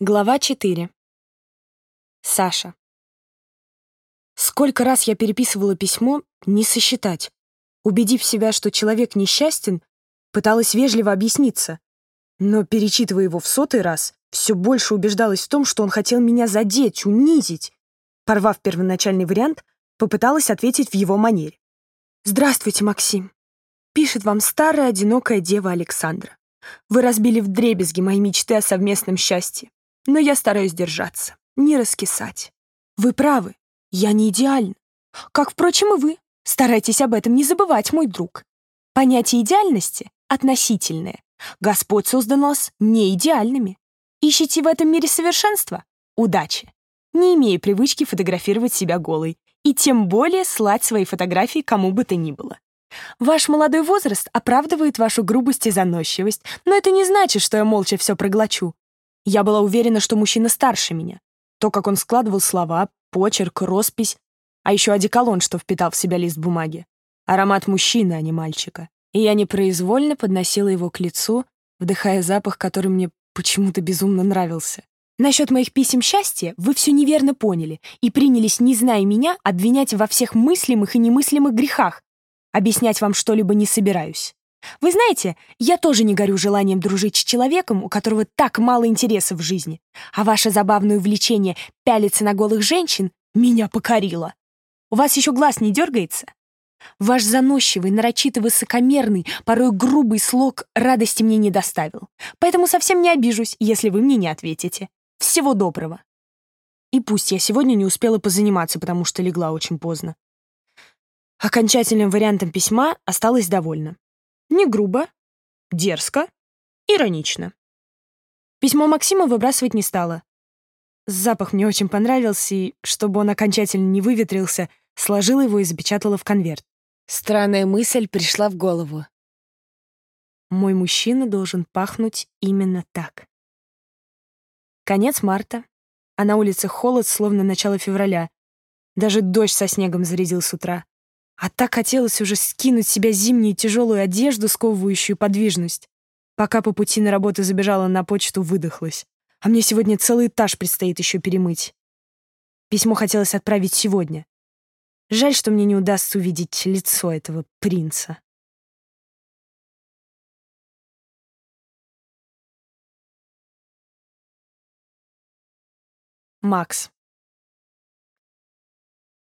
Глава 4. Саша. Сколько раз я переписывала письмо, не сосчитать. Убедив себя, что человек несчастен, пыталась вежливо объясниться. Но, перечитывая его в сотый раз, все больше убеждалась в том, что он хотел меня задеть, унизить. Порвав первоначальный вариант, попыталась ответить в его манере. «Здравствуйте, Максим. Пишет вам старая одинокая дева Александра. Вы разбили вдребезги мои мечты о совместном счастье но я стараюсь держаться, не раскисать. Вы правы, я не идеальна. Как, впрочем, и вы. Старайтесь об этом не забывать, мой друг. Понятие идеальности относительное. Господь создал нас не идеальными. Ищите в этом мире совершенства? Удачи. Не имея привычки фотографировать себя голой, и тем более слать свои фотографии кому бы то ни было. Ваш молодой возраст оправдывает вашу грубость и заносчивость, но это не значит, что я молча все проглочу. Я была уверена, что мужчина старше меня. То, как он складывал слова, почерк, роспись, а еще одеколон, что впитал в себя лист бумаги. Аромат мужчины, а не мальчика. И я непроизвольно подносила его к лицу, вдыхая запах, который мне почему-то безумно нравился. Насчет моих писем счастья вы все неверно поняли и принялись, не зная меня, обвинять во всех мыслимых и немыслимых грехах. Объяснять вам что-либо не собираюсь. Вы знаете, я тоже не горю желанием дружить с человеком, у которого так мало интересов в жизни. А ваше забавное увлечение пялиться на голых женщин меня покорило. У вас еще глаз не дергается? Ваш заносчивый, нарочито высокомерный, порой грубый слог радости мне не доставил. Поэтому совсем не обижусь, если вы мне не ответите. Всего доброго. И пусть я сегодня не успела позаниматься, потому что легла очень поздно. Окончательным вариантом письма осталась довольна. Не грубо, дерзко, иронично. Письмо Максима выбрасывать не стала. Запах мне очень понравился, и, чтобы он окончательно не выветрился, сложила его и запечатала в конверт. Странная мысль пришла в голову. Мой мужчина должен пахнуть именно так. Конец марта, а на улице холод, словно начало февраля. Даже дождь со снегом зарядил с утра. А так хотелось уже скинуть с себя зимнюю тяжелую одежду, сковывающую подвижность. Пока по пути на работу забежала на почту, выдохлась. А мне сегодня целый этаж предстоит еще перемыть. Письмо хотелось отправить сегодня. Жаль, что мне не удастся увидеть лицо этого принца. Макс.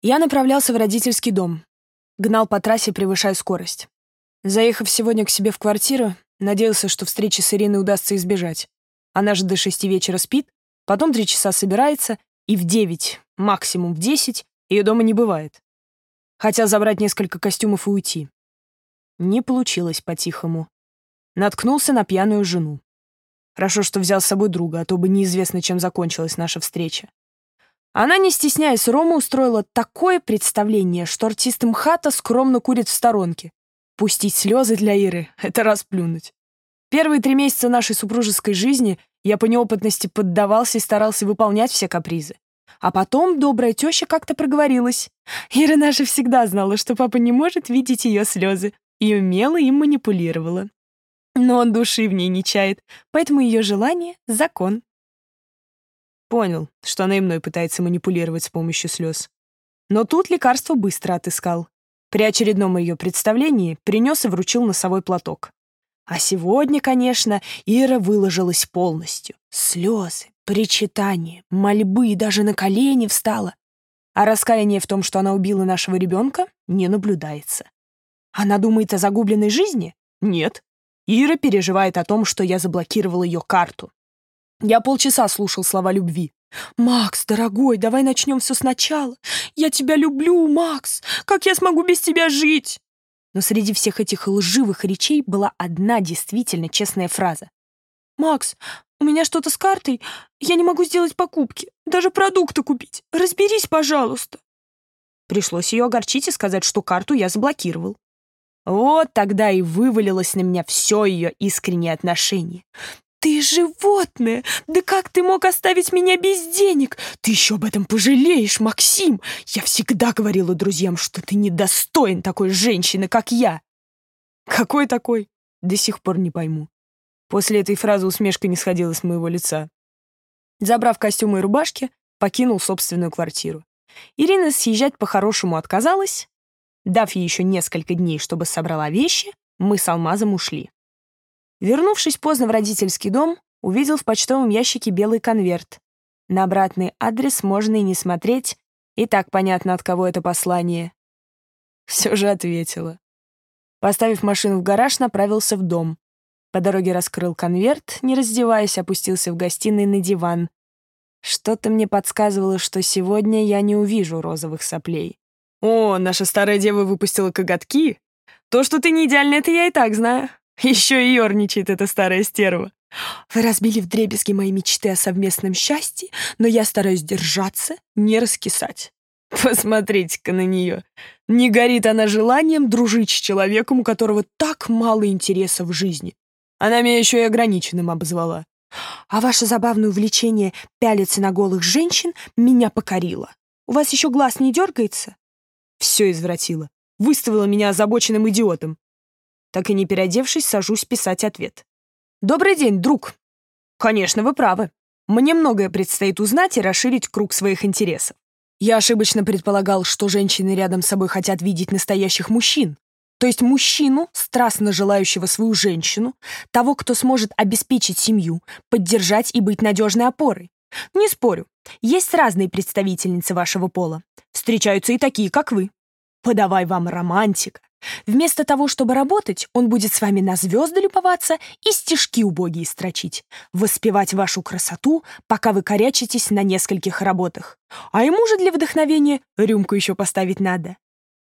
Я направлялся в родительский дом. Гнал по трассе, превышая скорость. Заехав сегодня к себе в квартиру, надеялся, что встречи с Ириной удастся избежать. Она же до шести вечера спит, потом три часа собирается, и в девять, максимум в десять, ее дома не бывает. Хотел забрать несколько костюмов и уйти. Не получилось по-тихому. Наткнулся на пьяную жену. Хорошо, что взял с собой друга, а то бы неизвестно, чем закончилась наша встреча. Она, не стесняясь Рома, устроила такое представление, что артист МХАТа скромно курит в сторонке. Пустить слезы для Иры — это расплюнуть. Первые три месяца нашей супружеской жизни я по неопытности поддавался и старался выполнять все капризы. А потом добрая теща как-то проговорилась. Ира наша всегда знала, что папа не может видеть ее слезы, и умело им манипулировала. Но он души в ней не чает, поэтому ее желание — закон. Понял, что она и мной пытается манипулировать с помощью слез. Но тут лекарство быстро отыскал. При очередном ее представлении принес и вручил носовой платок. А сегодня, конечно, Ира выложилась полностью. Слезы, причитания, мольбы и даже на колени встала. А раскаяние в том, что она убила нашего ребенка, не наблюдается. Она думает о загубленной жизни? Нет. Ира переживает о том, что я заблокировал ее карту. Я полчаса слушал слова любви. «Макс, дорогой, давай начнем все сначала. Я тебя люблю, Макс. Как я смогу без тебя жить?» Но среди всех этих лживых речей была одна действительно честная фраза. «Макс, у меня что-то с картой. Я не могу сделать покупки. Даже продукты купить. Разберись, пожалуйста». Пришлось ее огорчить и сказать, что карту я заблокировал. Вот тогда и вывалилось на меня все ее искреннее отношение. «Ты животное! Да как ты мог оставить меня без денег? Ты еще об этом пожалеешь, Максим! Я всегда говорила друзьям, что ты недостоин такой женщины, как я!» «Какой такой?» До сих пор не пойму. После этой фразы усмешка не сходила с моего лица. Забрав костюмы и рубашки, покинул собственную квартиру. Ирина съезжать по-хорошему отказалась. Дав ей еще несколько дней, чтобы собрала вещи, мы с Алмазом ушли. Вернувшись поздно в родительский дом, увидел в почтовом ящике белый конверт. На обратный адрес можно и не смотреть, и так понятно, от кого это послание. Все же ответила. Поставив машину в гараж, направился в дом. По дороге раскрыл конверт, не раздеваясь, опустился в гостиной на диван. Что-то мне подсказывало, что сегодня я не увижу розовых соплей. «О, наша старая дева выпустила коготки? То, что ты не идеальна, это я и так знаю. Еще и ерничает эта старая стерва. Вы разбили вдребезги мои мечты о совместном счастье, но я стараюсь держаться, не раскисать. Посмотрите-ка на нее. Не горит она желанием дружить с человеком, у которого так мало интереса в жизни. Она меня еще и ограниченным обозвала. А ваше забавное увлечение пялиться на голых женщин меня покорило. У вас еще глаз не дергается? Все извратило. Выставила меня озабоченным идиотом. Так и не переодевшись, сажусь писать ответ. «Добрый день, друг!» «Конечно, вы правы. Мне многое предстоит узнать и расширить круг своих интересов. Я ошибочно предполагал, что женщины рядом с собой хотят видеть настоящих мужчин. То есть мужчину, страстно желающего свою женщину, того, кто сможет обеспечить семью, поддержать и быть надежной опорой. Не спорю, есть разные представительницы вашего пола. Встречаются и такие, как вы. Подавай вам романтика. Вместо того, чтобы работать, он будет с вами на звезды любоваться и стишки убогие строчить, воспевать вашу красоту, пока вы корячитесь на нескольких работах. А ему же для вдохновения рюмку еще поставить надо.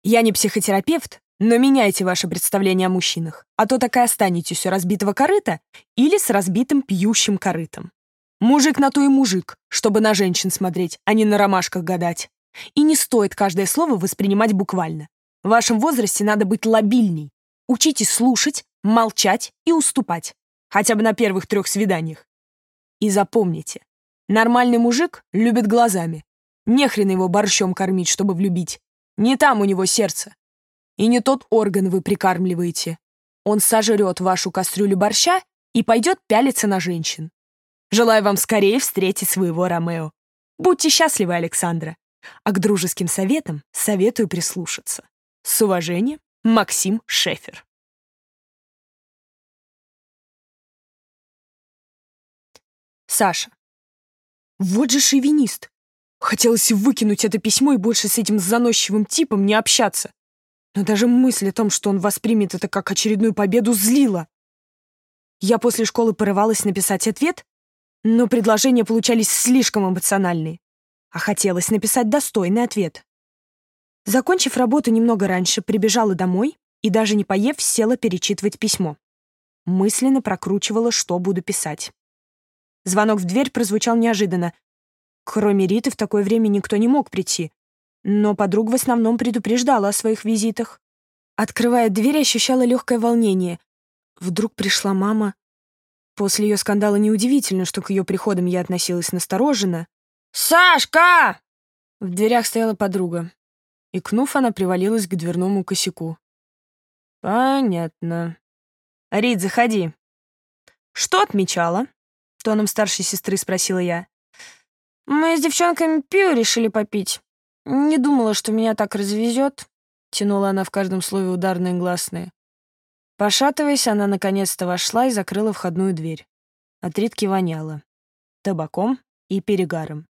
Я не психотерапевт, но меняйте ваше представление о мужчинах, а то так и останетесь у разбитого корыта или с разбитым пьющим корытом. Мужик на то и мужик, чтобы на женщин смотреть, а не на ромашках гадать. И не стоит каждое слово воспринимать буквально. В вашем возрасте надо быть лобильней. Учитесь слушать, молчать и уступать. Хотя бы на первых трех свиданиях. И запомните, нормальный мужик любит глазами. Нехрен его борщом кормить, чтобы влюбить. Не там у него сердце. И не тот орган вы прикармливаете. Он сожрет вашу кастрюлю борща и пойдет пялиться на женщин. Желаю вам скорее встретить своего Ромео. Будьте счастливы, Александра. А к дружеским советам советую прислушаться. С уважением, Максим Шефер. Саша. Вот же шовинист. Хотелось выкинуть это письмо и больше с этим заносчивым типом не общаться. Но даже мысль о том, что он воспримет это как очередную победу, злила. Я после школы порывалась написать ответ, но предложения получались слишком эмоциональные, а хотелось написать достойный ответ. Закончив работу немного раньше, прибежала домой и, даже не поев, села перечитывать письмо. Мысленно прокручивала, что буду писать. Звонок в дверь прозвучал неожиданно. Кроме Риты, в такое время никто не мог прийти, но подруга в основном предупреждала о своих визитах. Открывая дверь, ощущала легкое волнение. Вдруг пришла мама. После ее скандала неудивительно, что к ее приходам я относилась настороженно. «Сашка!» В дверях стояла подруга. Икнув, она привалилась к дверному косяку. «Понятно. Рид, заходи». «Что отмечала?» — тоном старшей сестры спросила я. «Мы с девчонками пиво решили попить. «Не думала, что меня так развезет», — тянула она в каждом слове ударные гласные. Пошатываясь, она наконец-то вошла и закрыла входную дверь. От Ритки воняло. Табаком и перегаром.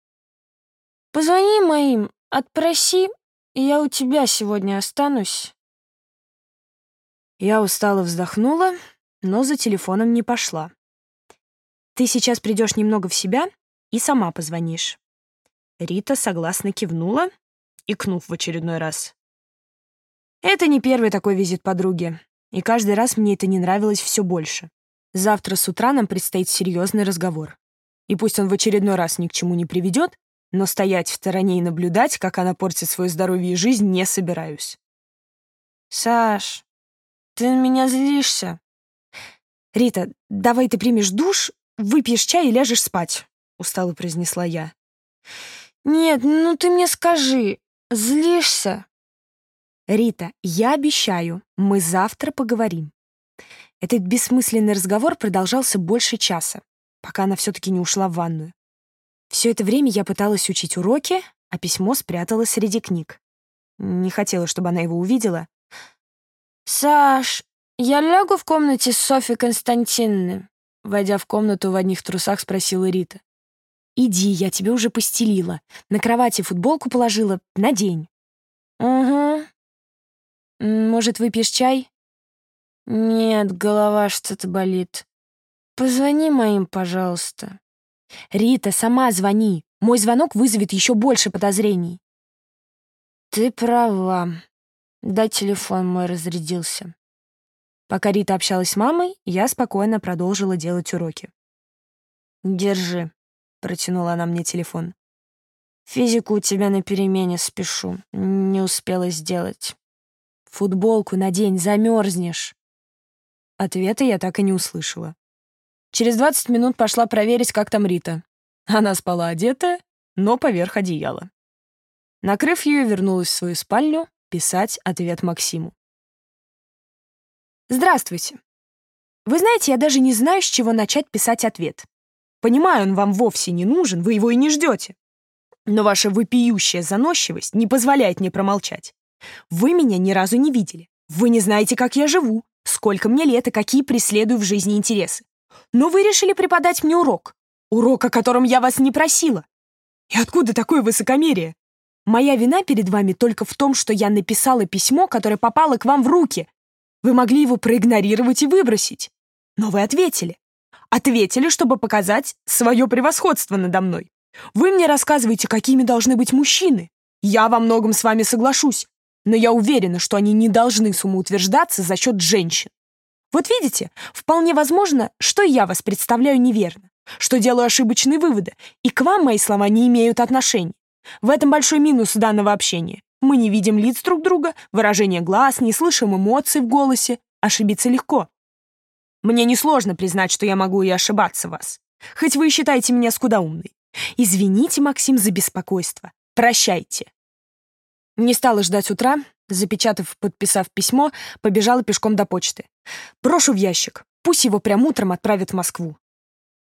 «Позвони моим, отпроси, и я у тебя сегодня останусь». Я устало вздохнула, но за телефоном не пошла. «Ты сейчас придешь немного в себя и сама позвонишь». Рита согласно кивнула, икнув в очередной раз. Это не первый такой визит подруги, и каждый раз мне это не нравилось все больше. Завтра с утра нам предстоит серьезный разговор. И пусть он в очередной раз ни к чему не приведет, но стоять в стороне и наблюдать, как она портит свое здоровье и жизнь, не собираюсь. «Саш, ты на меня злишься?» «Рита, давай ты примешь душ, выпьешь чай и ляжешь спать», — устало произнесла я. «Нет, ну ты мне скажи, Злишься? Рита, я обещаю, мы завтра поговорим. Этот бессмысленный разговор продолжался больше часа, пока она все-таки не ушла в ванную. Все это время я пыталась учить уроки, а письмо спрятала среди книг. Не хотела, чтобы она его увидела. «Саш, я лягу в комнате с Софьей Константиновной?» Войдя в комнату в одних трусах, спросила Рита. «Иди, я тебе уже постелила. На кровати футболку положила. Надень». «Угу. Может, выпьешь чай?» «Нет, голова что-то болит. Позвони моим, пожалуйста». «Рита, сама звони. Мой звонок вызовет еще больше подозрений». «Ты права. Да, телефон мой разрядился». Пока Рита общалась с мамой, я спокойно продолжила делать уроки. «Держи», — протянула она мне телефон. «Физику у тебя на перемене спешу. Не успела сделать». «Футболку надень, замерзнешь». Ответа я так и не услышала. Через 20 минут пошла проверить, как там Рита. Она спала одетая, но поверх одеяла. Накрыв ее, вернулась в свою спальню писать ответ Максиму. «Здравствуйте. Вы знаете, я даже не знаю, с чего начать писать ответ. Понимаю, он вам вовсе не нужен, вы его и не ждете. Но ваша вопиющая заносчивость не позволяет мне промолчать. Вы меня ни разу не видели. Вы не знаете, как я живу, сколько мне лет и какие преследую в жизни интересы. Но вы решили преподать мне урок. Урок, о котором я вас не просила. И откуда такое высокомерие? Моя вина перед вами только в том, что я написала письмо, которое попало к вам в руки. Вы могли его проигнорировать и выбросить. Но вы ответили. Ответили, чтобы показать свое превосходство надо мной. Вы мне рассказываете, какими должны быть мужчины. Я во многом с вами соглашусь, но я уверена, что они не должны самоутверждаться за счет женщин. Вот видите, вполне возможно, что я вас представляю неверно, что делаю ошибочные выводы, и к вам мои слова не имеют отношения. В этом большой минус данного общения. Мы не видим лиц друг друга, выражения глаз, не слышим эмоций в голосе. Ошибиться легко. Мне несложно признать, что я могу и ошибаться вас. Хоть вы и считаете меня скудоумной. Извините, Максим, за беспокойство. Прощайте. Не стала ждать утра, запечатав, подписав письмо, побежала пешком до почты. Брошу в ящик. Пусть его прям утром отправят в Москву.